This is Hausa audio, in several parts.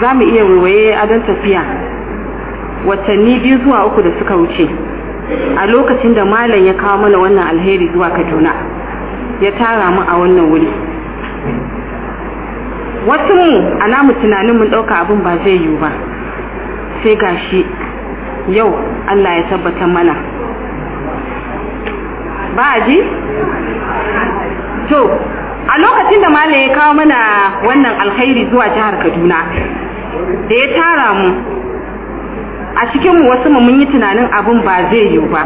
za mu iya waiwaye adon tafiya watanni biyu zuwa uku da suka wuce a lokacin da malam ya kawo mana wannan alheri zuwa kaduna ya tara mu a wannan wuri. Wasu mu a namu tunanin mun ɗauka abin ba zai yiwu ba. Sai gashi yau allah ya tabbatar mana. Ba a ji? to a lokacin da malam ya kawo mana wannan alkhairi zuwa jihar kaduna da ya tara mu a cikinmu wasu mu mun yi tunanin abin ba zai yiwu ba.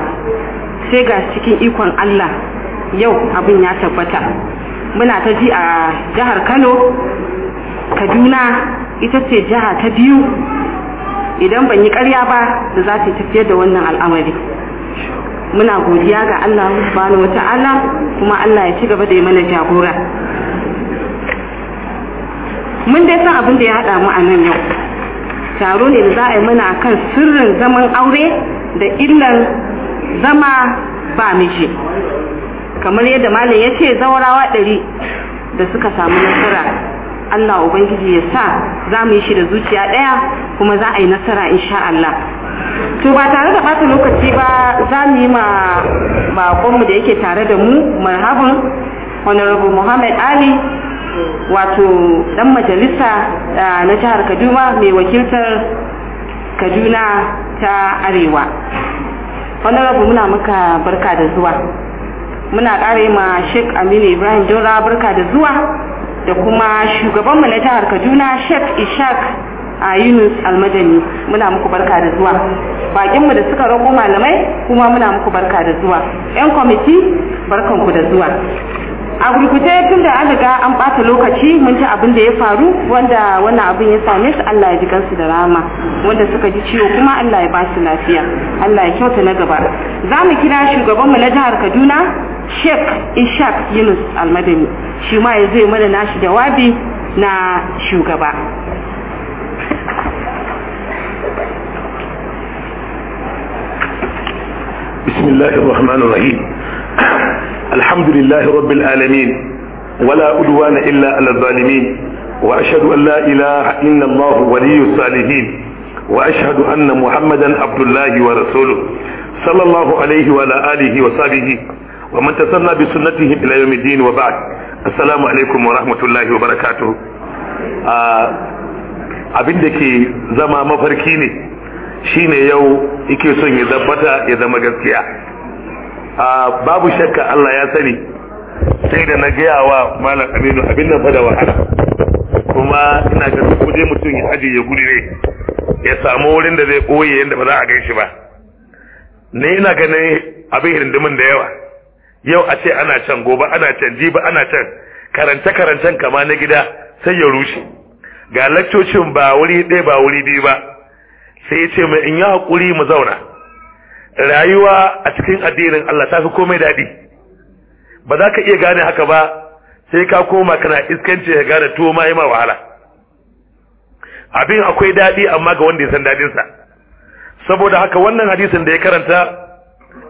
Sai ga cikin ikon allah yau abin ya tabbata. Muna ta ji a jihar kano kaduna ita ce jiha ta biyu. Idan ban yi karya ba da za ta tafiyar da wannan al'amari. Muna godiya ga Allah subhanahu wata'ala kuma Allah ya ci gaba da yi mana jagora. Mun dai san abin da ya haɗa mu a nan yau. Taro ne da za a yi mana kan sirrin zaman aure da illan zama ba miji. Kamar yadda malam ya ce zawarawa ɗari da suka samu nasara Allah Ubangiji ya sa za mu yi shi da zuciya ɗaya kuma za a yi nasara insha Allah. To ba tare da ɓata lokaci ba za mu yi ma baƙonmu da yake tare da mu marhaban honorable Muhammad Ali wato ɗan majalisa na jihar Kaduna mai wakiltar Kaduna ta Arewa. Honorable muna maka barka da zuwa. Muna ƙara ma Sheikh Aminu Ibrahim Dora barka da zuwa da kuma shugabanmu na jihar Kaduna Sheikh Ishaq a Yunus Almadani. Muna muku barka da zuwa. Bakinmu da suka roƙo malamai kuma muna muku barka da zuwa. Yan kwamiti barkanku da zuwa. a gurguje tun da an riga an ɓata lokaci mun ji abin da ya faru wanda wannan abin ya same su Allah ya ji kansu da rama wanda suka ji ciwo kuma Allah ya ba su lafiya Allah ya kyauta na gaba za mu kira shugabanmu na jihar Kaduna Sheikh Ishaq Yunus Almadani shi ma ya zai mana nashi jawabi na shugaba بسم الله الرحمن الرحيم alhamdulillahi rabbil alamin. Wala udwana illa ala zalimin. Wa ashhadu an la ilaha illa allah waliyus salihin. Wa ashhadu anna muhammadan abdullahi wa rasuluhu. Sallallahu alaihi wa ala alihi wa sahbihi. Wa man tasanna bi sunnatihi ila yawmiddin wa ba'd. Assalamu alaikum wa rahmatullahi wa barakatuh. Ah, abin da ke zama mafarki ne shine yau yake son ya zabbata ya zama gaskiya. Babu shakka Allah ya sani sai da na gaya wa malam aminu abin nan fa da wahala. Kuma ina ga kuje mutum ya aje ya gudu ne ya samu wurin da zai koye yadda ba za a gan shi ba. Ne ina ganin abin hindimin da yawa. Yau a ce ana can gobe ana can jibi ana can karance karancen kama na gida sai ya rushe. Ga lakcocin ba wuri ɗaya ba wuri biyu ba. Sai ya ce mai in yi haƙuri mu zauna. Rayuwa a cikin addinin Allah ta fi komai daɗi. Ba za ka iya gane haka ba sai ka koma kana iskance ya gane tuwo ma yi ma wahala. Abin akwai daɗi amma ga wanda ya san daɗinsa. Saboda haka wannan hadisin da ya karanta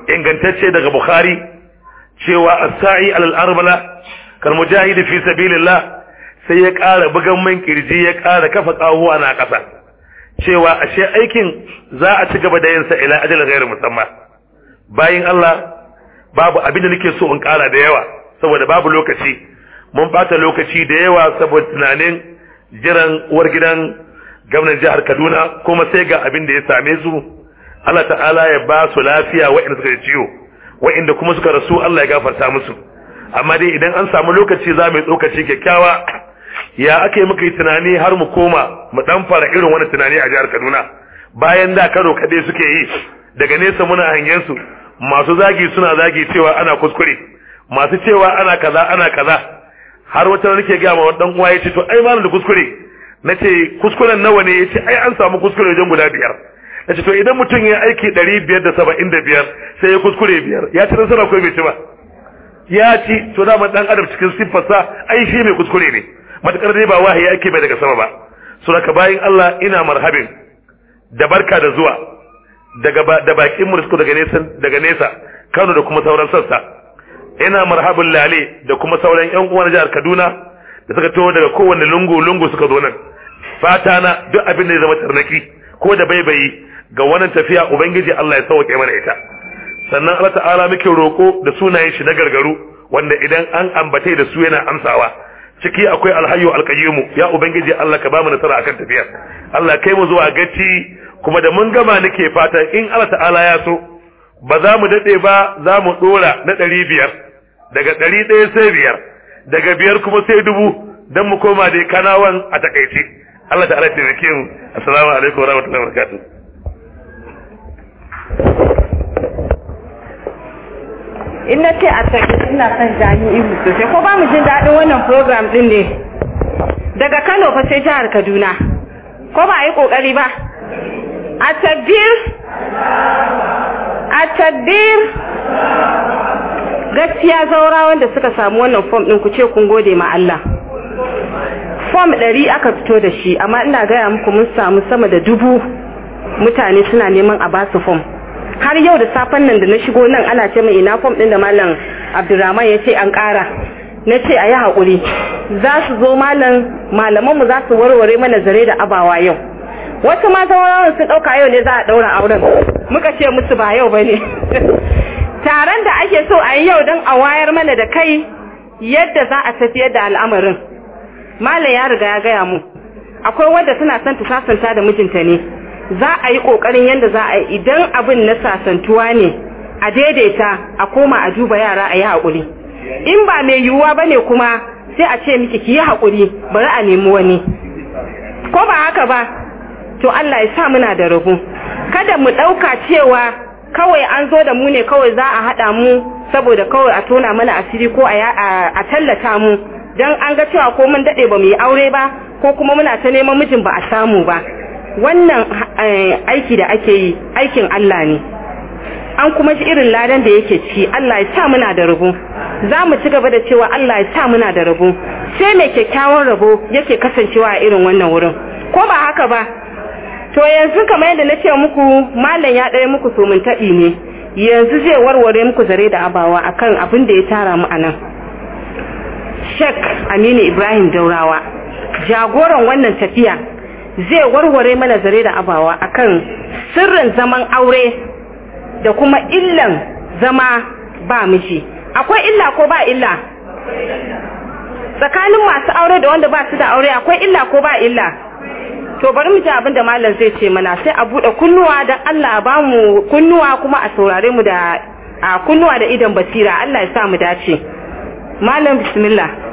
ingantacce daga bukhari cewa as-sa'i alal arbala kal mujahidi fi sabilillah sai ya ƙara bugan man ƙirji ya ƙara kafa ƙahuwa na ƙasa. Cewa ashe aikin za a ci gaba da yin sa ila ajal ghairu musamma. Bayin Allah babu abin da nake so in ƙara da yawa saboda babu lokaci. Mun bata lokaci da yawa saboda tunanin jiran uwar gidan gwamnan jihar Kaduna kuma sai ga abin da ya same su. Allah ta'ala ya ba su lafiya waɗanda suka ciwo waɗanda kuma suka rasu Allah ya gafarta musu. Amma dai idan an samu lokaci za mu yi tsokaci kyakkyawa ya aka yi muka yi tunani har mu koma mu dan fara irin wani tunani a jihar Kaduna? Bayan da karo kade suke yi daga nesa muna hangen su masu zagi suna zagi cewa ana kuskure masu cewa ana kaza ana kaza. Har wata nake ga ma dan uwa ya ce to ai malam da kuskure. Nace kuskuren nawa ne? Yace ai an samu kuskure wajen guda biyar. Nace to idan mutum ya aiki 575 sai ya kuskure biyar. Ya ci nasara ko bai ci ba? Ya ci to da dan adam cikin siffarsa ai shi mai kuskure ne. Matakar dai ba wahayi ake bai daga sama ba. So daga bayin Allah ina marhabin da barka da zuwa daga da bakin mu daga nesa daga nesa Kano da kuma sauran sassa. Ina marhabin lale da kuma sauran yan uwan jihar Kaduna da suka taho daga kowanne lungu lungu suka zo nan. Fata na duk abin da ya zama tarnaki ko da baibayi ga wannan tafiya ubangiji Allah ya sauke mana ita. Sannan Allah ta'ala muke roko da sunayen shi na gargaru wanda idan an ambace da su yana amsawa. Ciki akwai alhayyu alqayyum ya ubangiji Allah ka ba mu nasara akan tafiyar. Allah kai mu zuwa gaci kuma da mun gama nake fatan in Allah ta'ala ya so ba za mu daɗe ba za mu dora na ɗari biyar. Daga ɗari ɗaya sai biyar daga biyar kuma sai dubu dan mu koma dai kanawan a taƙaice Allah ta'ala ya taimake mu. Assalamu alaikum wa rahmatullahi wa barakatuh. In na ce a take ina son jami'i sosai. Ko ba mu jin daɗin wannan program ɗin ne? Daga kano fa sai jihar kaduna. Ko ba a yi ƙoƙari ba? A tabbir a tabbir gaskiya zaura wanda suka samu wannan fom ɗin ku ce kun gode ma Allah. Fom ɗari aka fito da shi amma ina gaya muku mun samu sama da dubu mutane suna neman a ba su fom har yau da safen nan da na shigo nan ana ce mai ina fom din da malam abdurrahman ya ce an ƙara. Na ce a yi haƙuri. Za su zo malam malamanmu za su warware mana zare da abawa yau. Wasu ma zaurawan sun ɗauka yau ne za a ɗaura auren. Muka ce musu ba yau ba ne. Taron da ake so a yi yau don a wayar mana da kai yadda za a tafiyar da al'amarin. Malam ya riga ya gaya mu. Akwai wanda suna son ta sasanta da mijinta ne. Za a yi ƙoƙarin yadda za a yi. Idan abin na sasantuwa ne a daidaita a koma a duba yara a yi haƙuri. In ba mai yiwuwa ba ne kuma sai a ce miki ki yi haƙuri bari a nemi wani. Ko ba haka ba to Allah ya sa muna da rabu kada mu ɗauka cewa kawai an zo da mu ne kawai za a haɗa mu saboda kawai a tona mana asiri ko a tallata mu. Don an ga cewa ko mun daɗe ba mu yi aure ba ko kuma muna ta neman mijin ba a samu ba. Wannan aiki da ake yi aikin Allah ne. An kuma ji irin ladan da yake ci Allah ya sa muna da rabo. Za mu ci gaba da cewa Allah ya sa muna da rabo. Sai mai kyakkyawan rabo yake kasancewa a irin wannan wurin. Ko ba haka ba? To yanzu kamar yadda na ce muku malam ya ɗaya muku somin taɓi ne. Yanzu zai warware muku zare da abawa akan abin da ya tara mu a nan. Sheikh Aminu Ibrahim Daurawa jagoran wannan tafiya zai warware mana zare da abawa akan sirrin zaman aure da kuma illan zama ba miji. Akwai illa ko ba illa? Tsakanin masu aure da wanda ba su da aure akwai illa ko ba illa? To bari mu ji abin da malam zai ce mana sai a buɗe kunnuwa dan Allah ba mu kunnuwa kuma a saurare mu da kunnuwa da idan basira. Allah ya sa mu dace. Malam bismillah.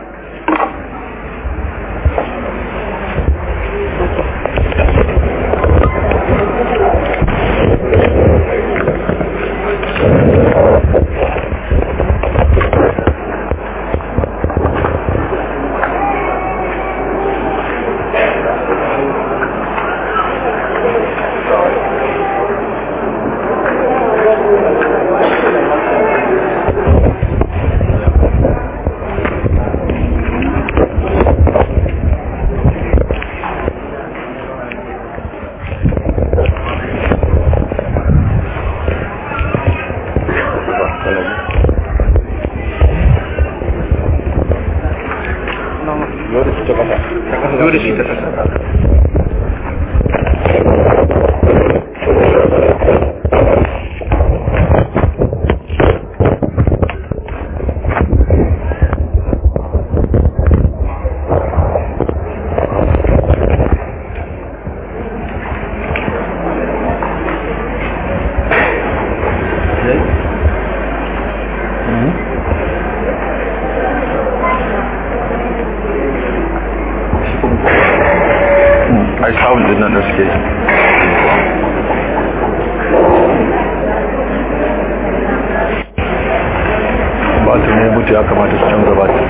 Batir ne mutu ya kamata su canza batir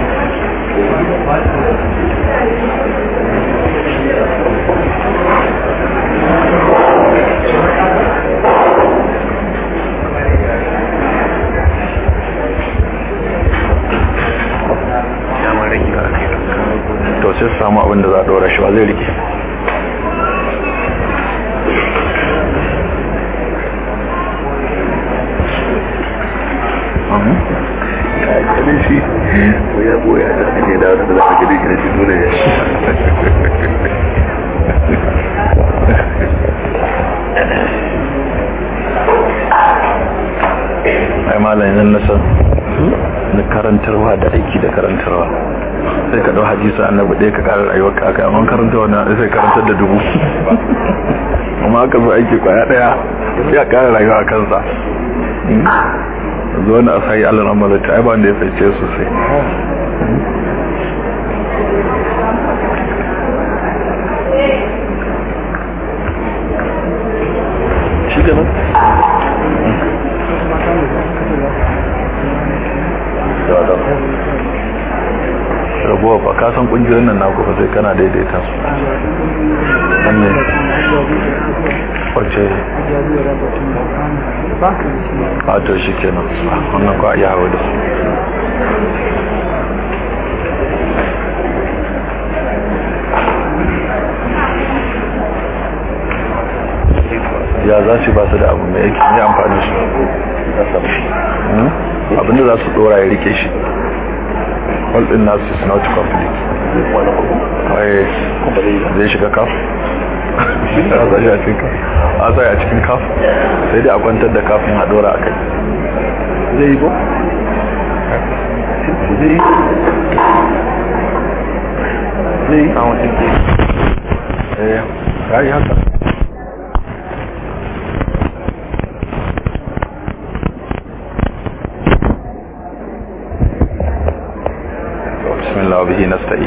to sai samu abin da za a ɗora shi ba zai riƙe karantarwa da aiki da karantarwa. Sai ka ɗau hadisi annabi ɗaya ka ƙara rayuwar ka aka amma karanta wannan sai karantar da dubu. Amma aka zo aiki ƙwaya ɗaya ya ƙara rayuwa kansa. Zuwa na asayi allah na ta ai ba wanda ya fice sosai shi kenan? Rabuwa ba. Ka san ƙungiyoyin nan naku ba sai kana daidaita su. Wanne wace? A to shi kenan wannan kwa iya hawa da su. Ya za su ba su da abu mai yake ne amfani su. Abinda za su dora ya riƙe shi. All din nasu is not complete. Zai shiga kaf a zai a cikin kaf a zai a sai dai a kwantar da kafin a dora a kai zai yi zai yi zai yi ɗin eh ya yi haka وبه نستعين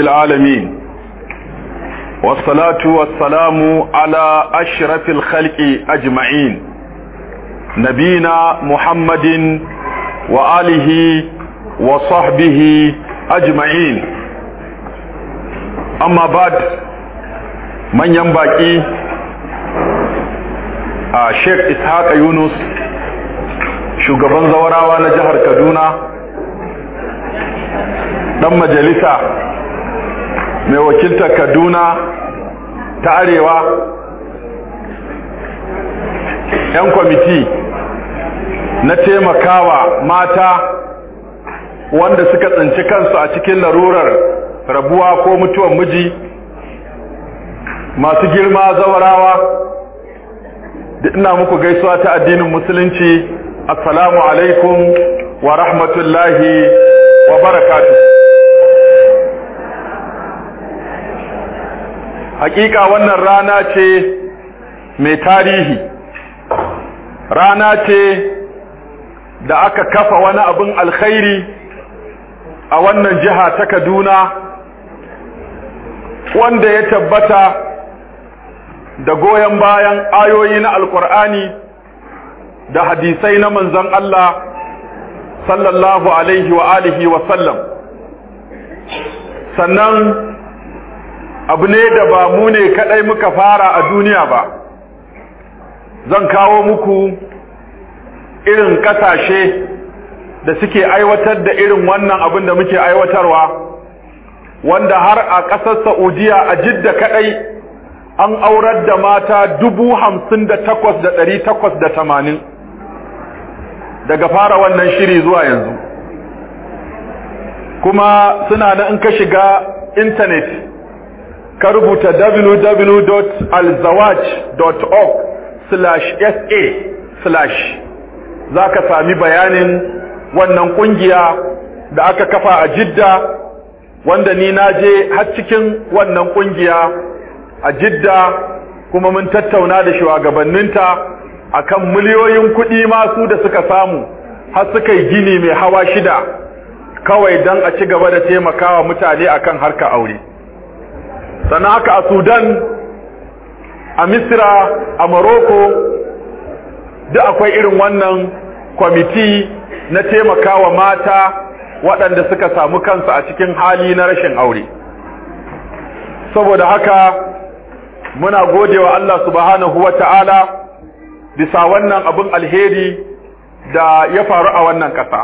rabbil alamin. Wassalatu wassalamu ala ashrafil khalqi ajma'in. Nabina muhammadin wa alihi wa sahbihi ajma'in. Amma ba'd manyan baki a Sheikh Ishaq Yunus shugaban zawarawa na jihar kaduna dan majalisa mai wakiltar kaduna ta arewa yan kwamiti na taimakawa mata wanda suka tsinci kansu a cikin larurar rabuwa ko mutuwar miji masu girma zawarawa da ina muku gaisuwa ta addinin musulunci assalamu alaikum wa rahmatullahi wa barakatu hakika wannan rana ce mai tarihi. Rana ce da aka kafa wani abin alkhairi a wannan jiha ta kaduna wanda ya tabbata da goyon bayan ayoyi na alkur'ani da hadisai na manzon Allah sallallahu alaihi wa alihi wa sallam. Sannan abu ne da ba mu ne kadai muka fara a duniya ba. Zan kawo muku irin ƙasashe da suke aiwatar da irin wannan abin da muke aiwatarwa wanda har a ƙasar Saudiya a jidda kadai an aurar da mata dubu hamsin da takwas da ɗari takwas da tamanin. Daga fara wannan shiri zuwa yanzu. Kuma suna na in ka shiga intanet ka rubuta www.alzawaj.org slash sa slash. Za ka sami bayanin wannan ƙungiya da aka kafa a jidda wanda ni na je har cikin wannan ƙungiya a jidda kuma mun tattauna da shugabanninta akan miliyoyin kuɗi masu da suka samu har suka yi gini mai hawa shida kawai don a ci gaba da taimakawa mutane akan harka aure. Sannan haka a sudan a misira a morocco duk akwai irin wannan kwamiti na taimakawa mata waɗanda suka samu kansu a cikin hali na rashin aure. Saboda haka muna godewa Allah subhanahu wa ta'ala bisa wannan abin alheri da ya faru a wannan ƙasa.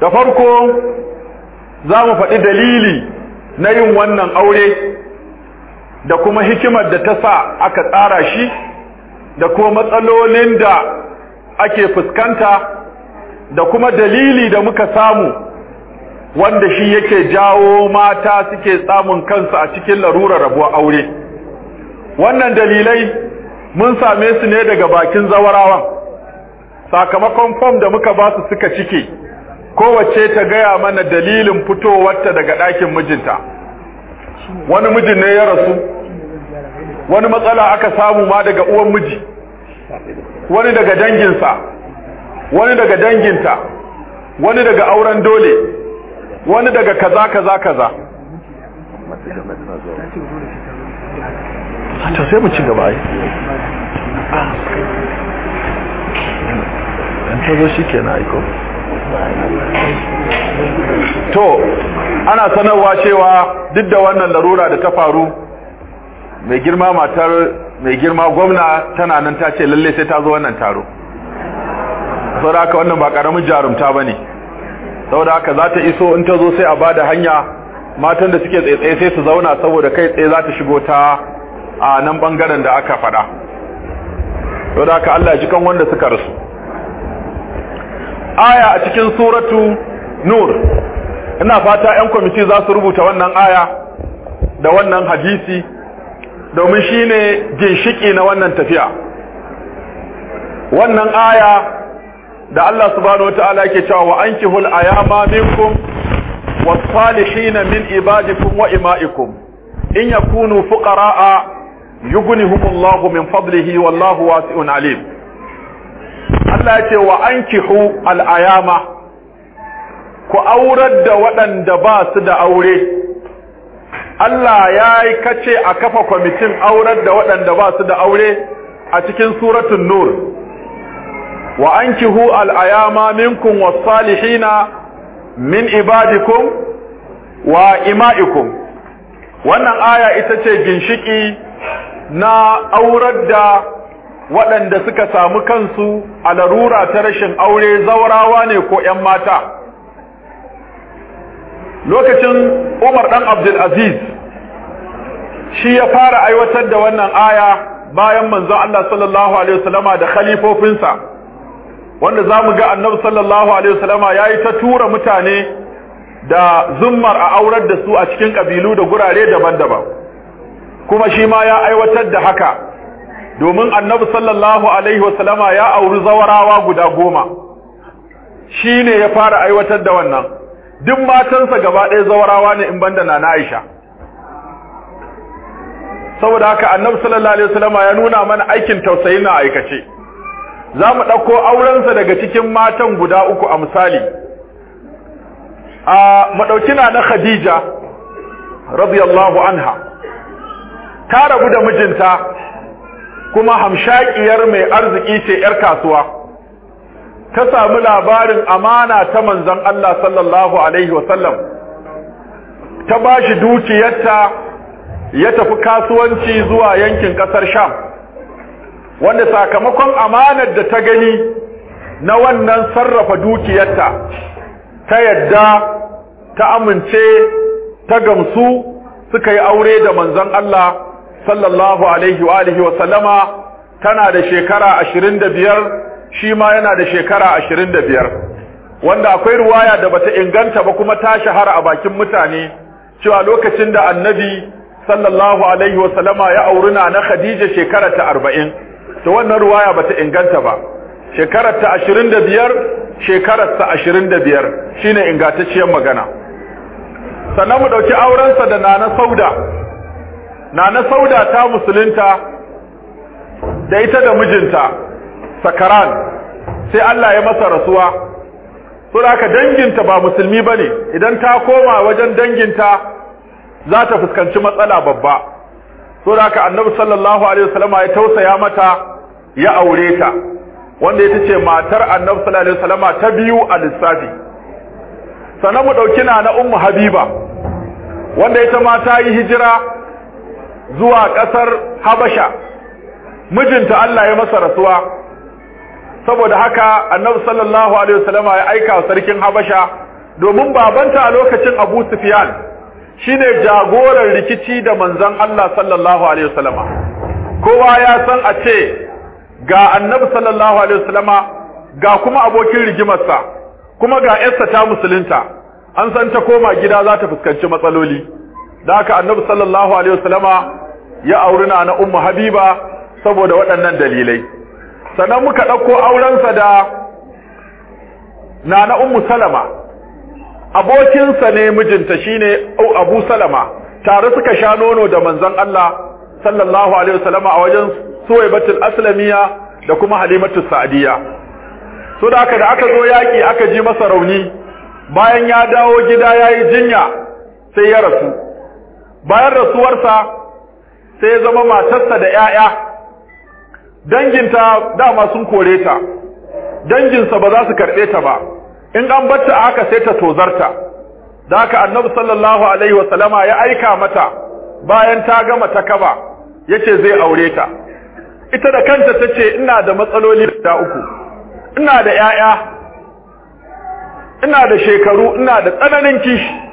Da farko za mu faɗi dalili na yin wannan aure da kuma hikimar da ta sa aka tsara shi da kuma matsalolin da ake fuskanta da kuma dalili da muka samu wanda shi yake jawo mata suke samun kansu a cikin larurar rabuwar aure. Wannan dalilai mun same su ne daga bakin zawarawan. Sakamakon fom da muka ba su suka cike kowace ta gaya mana dalilin fitowarta daga ɗakin mijinta. Wani mijin ne ya rasu wani matsala aka samu ma daga uwan miji wani daga danginsa wani daga danginta wani daga auren dole wani daga kaza kaza kaza. To sai mu ci gaba. Ai an ta zo shi kenan aiko. To ana sanarwa cewa duk da wannan larura da ta faru mai girma matar mai girma gwamna tana nan ta ce lalle sai ta zo wannan taro. Saboda haka wannan ba ƙaramin jarumta ba ne saboda haka za ta iso in ta zo sai a ba da hanya matan da suke tsaye sai su zauna saboda kai tsaye za ta shigo ta a nan ɓangaren da aka faɗa. Saboda haka Allah ya ji kan wanda suka rasu. Aya a cikin suratu nur. Ina fata 'yan kwamiti za su rubuta wannan aya da wannan hadisi domin shine ginshiki na wannan tafiya. Wannan aya da Allah subhanahu wataala yake cewa wa ankihul ayama minkum min ibadikum wa imaikum. In yakunu fuqaraa yughnihumullahu min fadlihi wallahu wasi'un alim. Allah ya ce wa ankihu al-ayama ku aurar da waɗanda ba su da aure. Allah ya yi kace a kafa kwamitin aurar da waɗanda ba su da aure a cikin suratun nur. Wa ankihu al'ayama minkum was-salihina min ibadikum wa ima'ikum. Wannan aya ita ce ginshiki na aurar da waɗanda suka samu kansu a larura ta rashin aure zaurawa ne ko ‘yan mata. Lokacin umar ɗan abdulaziz shi ya fara aiwatar da wannan aya bayan manzo Allah sallallahu alaihi wasallama da khalifofinsa wanda za mu ga annabi sallallahu alaihi wasallama yayi ta tura mutane da zummar a aurar da su a cikin kabilu da gurare daban-daban. Kuma shi ma ya aiwatar da haka. Domin annabi sallallahu alaihi wasallama ya auri zawarawa guda goma. Shi ne ya fara aiwatar da wannan. Duk matansa gaba ɗaya zawarawa ne in banda na Aisha. Saboda haka annabi sallallahu alaihi wasallam ya nuna mana aikin tausayi na aikace. Za mu ɗauko aurensa daga cikin matan guda uku a misali. A maɗaukina na khadija radiyallahu anha. Ta rabu da mijinta. Kuma hamshakiyar mai arziki ce 'yar kasuwa. Ta samu labarin amana ta manzon Allah sallallahu alaihi wasallam. Ta ba shi dukiyarta ya tafi kasuwanci zuwa yankin ƙasar Sham. Wanda sakamakon amanar da ta gani na wannan sarrafa dukiyarta ta yadda ta amince ta gamsu suka yi aure da manzon Allah sallallahu alaihi wa alihi wa sallama tana da shekara 25 shi ma yana da shekara 25 wanda akwai ruwaya da bata inganta ba kuma ta shahara a bakin mutane cewa lokacin da annabi sallallahu alaihi wasallama ya auri na Khadija shekara ta arba'in. To wannan ruwaya bata inganta ba. Shekarar ta 25 shekarar ta 25 shine ingantacciyar magana. Sannan mu ɗauki aurensa da nana sauda. Nana sauda ta musulunta da ita da mijinta sakaran sai Allah ya masa rasuwa. So da danginta ba musulmi ba ne idan ta koma wajen danginta za ta fuskanci matsala babba. So da annabi sallallahu alaihi wasallam ya tausaya mata ya aure ta wanda ita ce matar annabi sallallahu alaihi wasallam ta biyu a lissafi. Sannan mu ɗauki na na ummu habiba wanda ita ma ta yi hijira zuwa ƙasar habasha. Mijinta Allah ya masa rasuwa. Saboda haka annabi sallallahu alaihi wasallam ya aika sarkin habasha domin babanta a lokacin abu sufyan shine jagoran rikici da manzon Allah sallallahu alaihi wasallam. Kowa ya san a ce ga annabi sallallahu alaihi wasallama ga kuma abokin rigimarsa kuma ga yarsa ta musulunta. An san ta koma gida za ta fuskanci matsaloli. Da haka annabi sallallahu alaihi wasallama ya auri na ummu habiba saboda waɗannan dalilai. Sannan muka ɗauko aurensa da na ummu salama. Abokinsa ne mijinta shine abu salama. Tare suka sha nono da manzon Allah sallallahu alaihi wasallama a wajen suwaibatul aslamiya da kuma halimatu sa'diya so da aka da aka zo yaki aka ji masa rauni bayan ya dawo gida yayi jinya sai ya rasu. Bayan rasuwarsa sai ya zama matarsa da 'ya'ya. Danginta dama sun kore ta. Danginsa ba za su karɓe ta ba. In an batta haka sai ta tozarta. Da haka annabi sallallahu alaihi wasallama ya aika mata bayan ta gama ta kaba ya ce zai aure ta. Ita da kanta tace ina da matsaloli da uku. Ina da yaya ina da shekaru ina da tsananin kishi.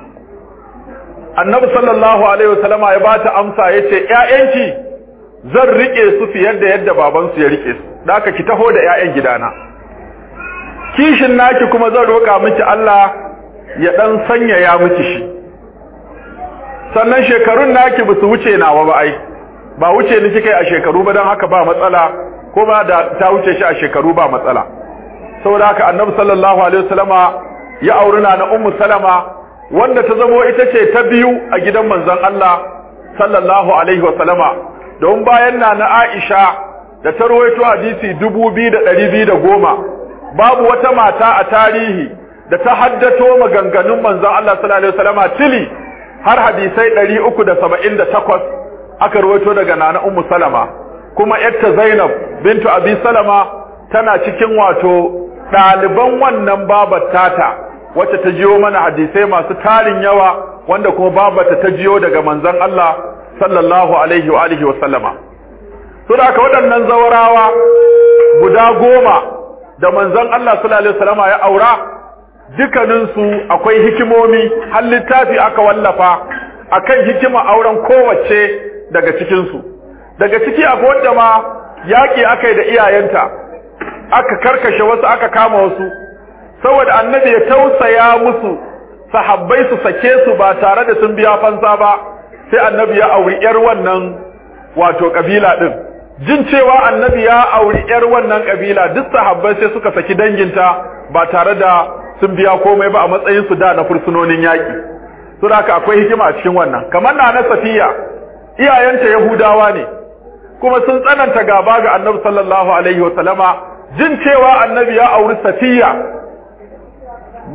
Annabi sallallahu alaihi wasallama ya bata amsa ya ce ƴaƴanki zan riƙe su fiye da yadda babansu ya riƙe su. Da haka ki taho da ƴaƴan gidana. Kishin naki kuma zan roƙa miki Allah ya dan sanyaya miki shi. Sannan shekarun naki ba su wuce nawa ba ai. Ba wuce ni kike a shekaru ba dan haka ba matsala ko ba da ta wuce shi a shekaru ba matsala. Saboda haka annabi sallallahu alaihi wasallama ya auri na na ummu salama wanda ta zamo ita ce ta biyu a gidan manzon Allah sallallahu alaihi wasallama don bayan na na Aisha da ta rawaito hadisi 2210 babu wata mata a tarihi da ta haddato maganganun manzon Allah sallallahu alaihi wasallama tili har hadisai 378 aka rawaito daga nana ummu salama. Kuma yarta Zainab bintu Abi Salama tana cikin wato ɗaliban wannan babar tata. Wacce ta jiyo mana hadisai masu tarin yawa wanda kuma babata ta jiyo daga manzon Allah sallallahu alaihi wa alihi wa sallama. To da waɗannan zawarawa guda goma da manzon Allah sallallahu alaihi wasallama ya aura dukkaninsu akwai hikimomi har littafi aka wallafa akan hikima auren kowace daga cikinsu. Daga ciki akwai wanda ma yaƙi aka yi da iyayenta aka karkashe wasu aka kama wasu. Saboda annabi ya tausaya musu sahabbai su sake su ba tare da sun biya fansa ba sai annabi ya auri yar wannan wato kabila din jin cewa annabi ya auri yar wannan kabila duk sahabbai sai suka saki danginta ba tare da sun biya komai ba a matsayin su da na fursunonin yaki to da akwai hikima a cikin wannan. Kamar na na safiya iyayenta yahudawa ne kuma sun tsananta gaba ga annabi sallallahu alaihi wa sallama. Jin cewa annabi ya auri safiya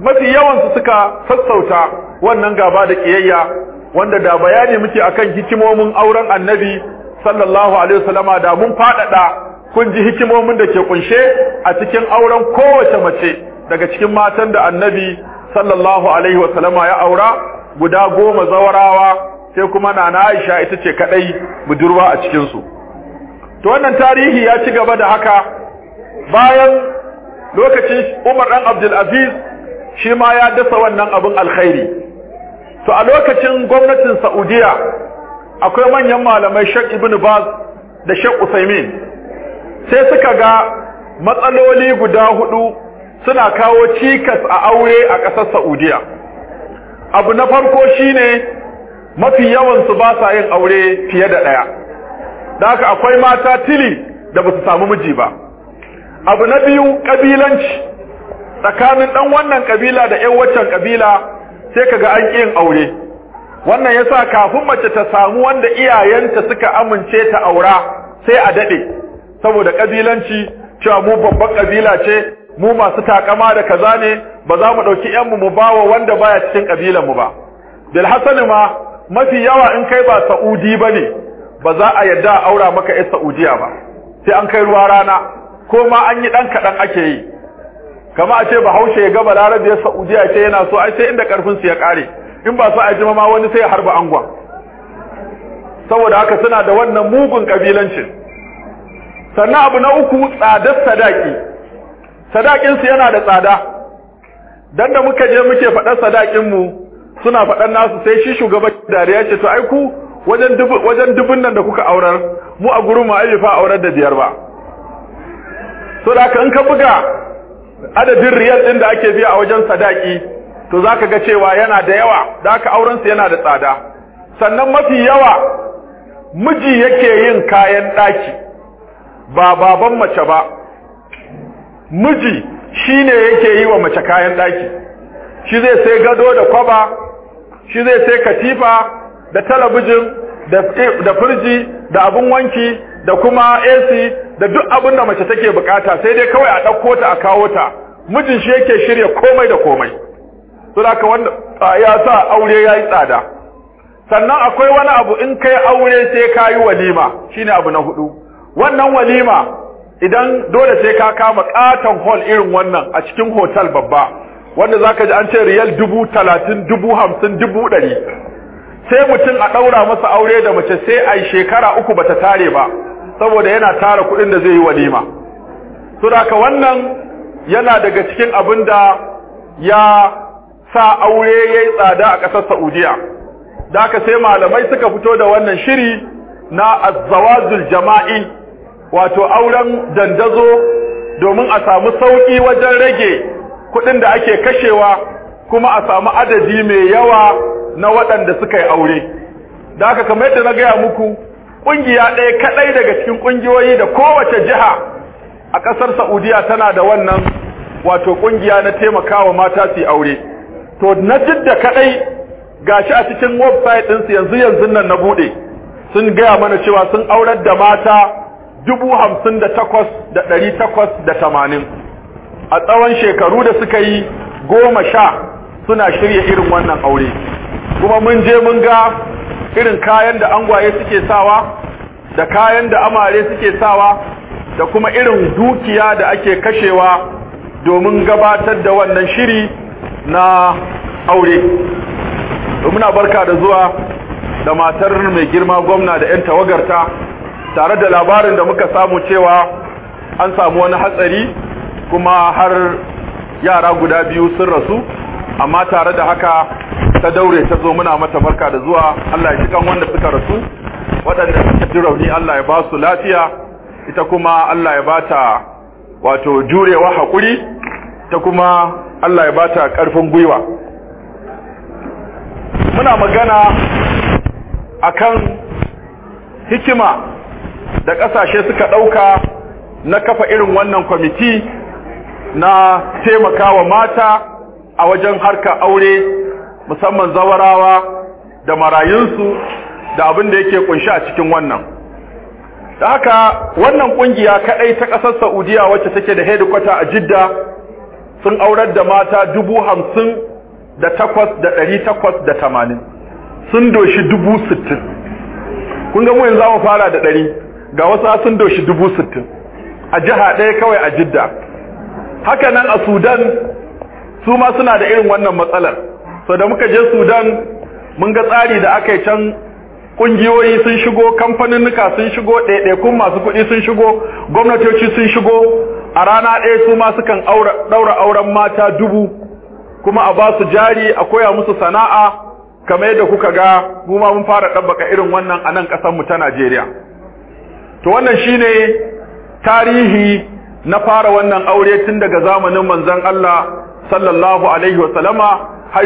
mafi yawansu suka sassauta wannan gaba da kiyayya wanda da bayani muke akan hikimomin auren annabi sallallahu alaihi wasallama da mun faɗaɗa kun ji hikimomin da ke kunshe a cikin auren kowace mace daga cikin matan da annabi sallallahu alaihi wasallama ya aura guda goma zawarawa sai kuma nana Aisha ita ce kadai budurwa a cikin su to wannan tarihi ya ci gaba da haka bayan lokacin Umar dan Abdul Aziz shi ma ya dasa wannan abin alkhairi. To a lokacin gwamnatin Saudiya akwai manyan malamai Sheikh Ibn Baz da Sheikh Usaimin. Sai suka ga matsaloli guda huɗu suna kawo cikas a aure a ƙasar Saudiya. Abu na farko shine mafi yawan su ba sa yin aure fiye da ɗaya. Da haka akwai mata tili da ba su samu miji ba. Abu na biyu kabilanci tsakanin dan wannan kabila da ƴan waccan kabila sai kaga an yin aure. Wannan yasa kafin mace ta samu wanda iyayenta suka amince ta aura sai a daɗe saboda kabilanci cewa mu babban kabila ce mu masu takama da kaza ne ba za mu ɗauki ƴan mu mu bawa wanda baya cikin kabilan mu ba. Bil hasan ma mafi yawa in kai ba Saudi ba ne ba za a yadda aura maka ƴar Saudiya ba. Sai an kai ruwa rana ko ma an yi dan kadan ake yi. Kama a ce bahaushe ya ga balarabiyar Saudiya ce yana so ai sai inda ƙarfin su ya kare in ba su ajima ma wani sai ya harba angon. Saboda haka suna da wannan mugun kabilancin sannan abu na uku tsadar sadaki. Sadakin su yana da tsada. Dan da muka je muke faɗar sadakin mu suna faɗan nasu sai shi shugaban dariya ce to ai ku wajen dubu wajen dubun nan da kuka aurar mu a gurin mu ai fa aurar da biyar ba. So da in ka buga adadin riyal din da ake biya a wajen sadaki to zaka ga cewa yana da yawa da haka auren su yana da tsada. Sannan mafi yawa miji yake yin kayan daki ba baban mace ba. Miji shine yake yi wa mace kayan daki shi zai sai gado da kwaba shi zai sai katifa da talabijin da firji da abun wanki da kuma AC da duk abin da mace take buƙata sai dai kawai a ɗauko ta a kawo ta. Mijin shi yake shirya komai da komai. To da wanda ya sa aure yayi tsada. Sannan akwai wani abu in kai aure sai ka yi walima shine abu na huɗu. Wannan walima idan dole sai ka kama katon hall irin wannan a cikin hotel babba wanda zaka ji an ce riyal dubu talatin dubu hamsin dubu ɗari. Sai mutum a ɗaura masa aure da mace sai a shekara uku bata tare ba. Saboda yana tara kuɗin da zai yi walima to da wannan yana daga cikin abin da ya sa aure ya yi tsada a ƙasar Saudiya. Da sai malamai suka fito da wannan shiri na azzawazul jama'i wato auren dandazo domin a samu sauƙi wajen rage kuɗin da ake kashewa kuma a samu adadi mai yawa na waɗanda suka yi aure. Da aka kamar yadda na gaya muku ƙungiya ɗaya kaɗai daga cikin ƙungiyoyi da kowace jiha a ƙasar Saudiya tana da wannan wato ƙungiya na taimakawa mata su aure. to na jidda kadai gashi a cikin website ɗinsu yanzu yanzu nan na buɗe sun gaya mana cewa sun aurar da mata dubu hamsin da takwas da ɗari takwas da tamanin. A tsawon shekaru da suka yi goma sha suna shirya irin wannan aure. Kuma mun je mun ga irin kayan da angwaye suke sawa da kayan da amare suke sawa da kuma irin dukiya da ake kashewa domin gabatar da wannan shiri na aure. Muna barka da zuwa da matar mai girma gwamna da 'yan tawagarta tare da labarin da muka samu cewa an samu wani hatsari kuma har yara guda biyu sun rasu amma tare da haka ta daure ta zo muna mata barka da zuwa. Allah ya ji kan wanda suka rasu waɗanda suka ji rauni Allah ya ba su lafiya. Ita kuma Allah ya bata wato jurewa haƙuri. Ta kuma Allah ya bata ƙarfin gwiwa. Muna magana akan hikima da ƙasashe suka ɗauka na kafa irin wannan kwamiti na taimakawa mata a wajen harkar aure. Musamman zawarawa da marayunsu da abin da yake ƙunshi a cikin wannan. Da haka wannan ƙungiya kadai ta ƙasar Saudiya wacce take da headquarter a Jidda sun aurar da mata dubu hamsin da takwas da ɗari takwas da tamanin. Sun doshi dubu sittin. Kun ga mu yanzu mu fara da ɗari. Ga wasu sun doshi dubu sittin. A jiha ɗaya kawai a jidda. Haka nan a sudan su ma suna da irin wannan matsalar. So da muka je sudan mun ga tsari da aka yi can. Ƙungiyoyi sun shigo kamfaninnuka sun shigo ɗaiɗaikun masu kuɗi sun shigo gwamnatoci sun shigo. A rana ɗaya su ma sukan ɗaura auren mata dubu kuma a ba su jari a koya musu sana'a. Kamar yadda kuka ga mu ma mun fara ɗabbaka irin wannan a nan ƙasar mu ta Najeriya. To wannan shine tarihi na fara wannan aure tun daga zamanin manzon Allah sallallahu alaihi har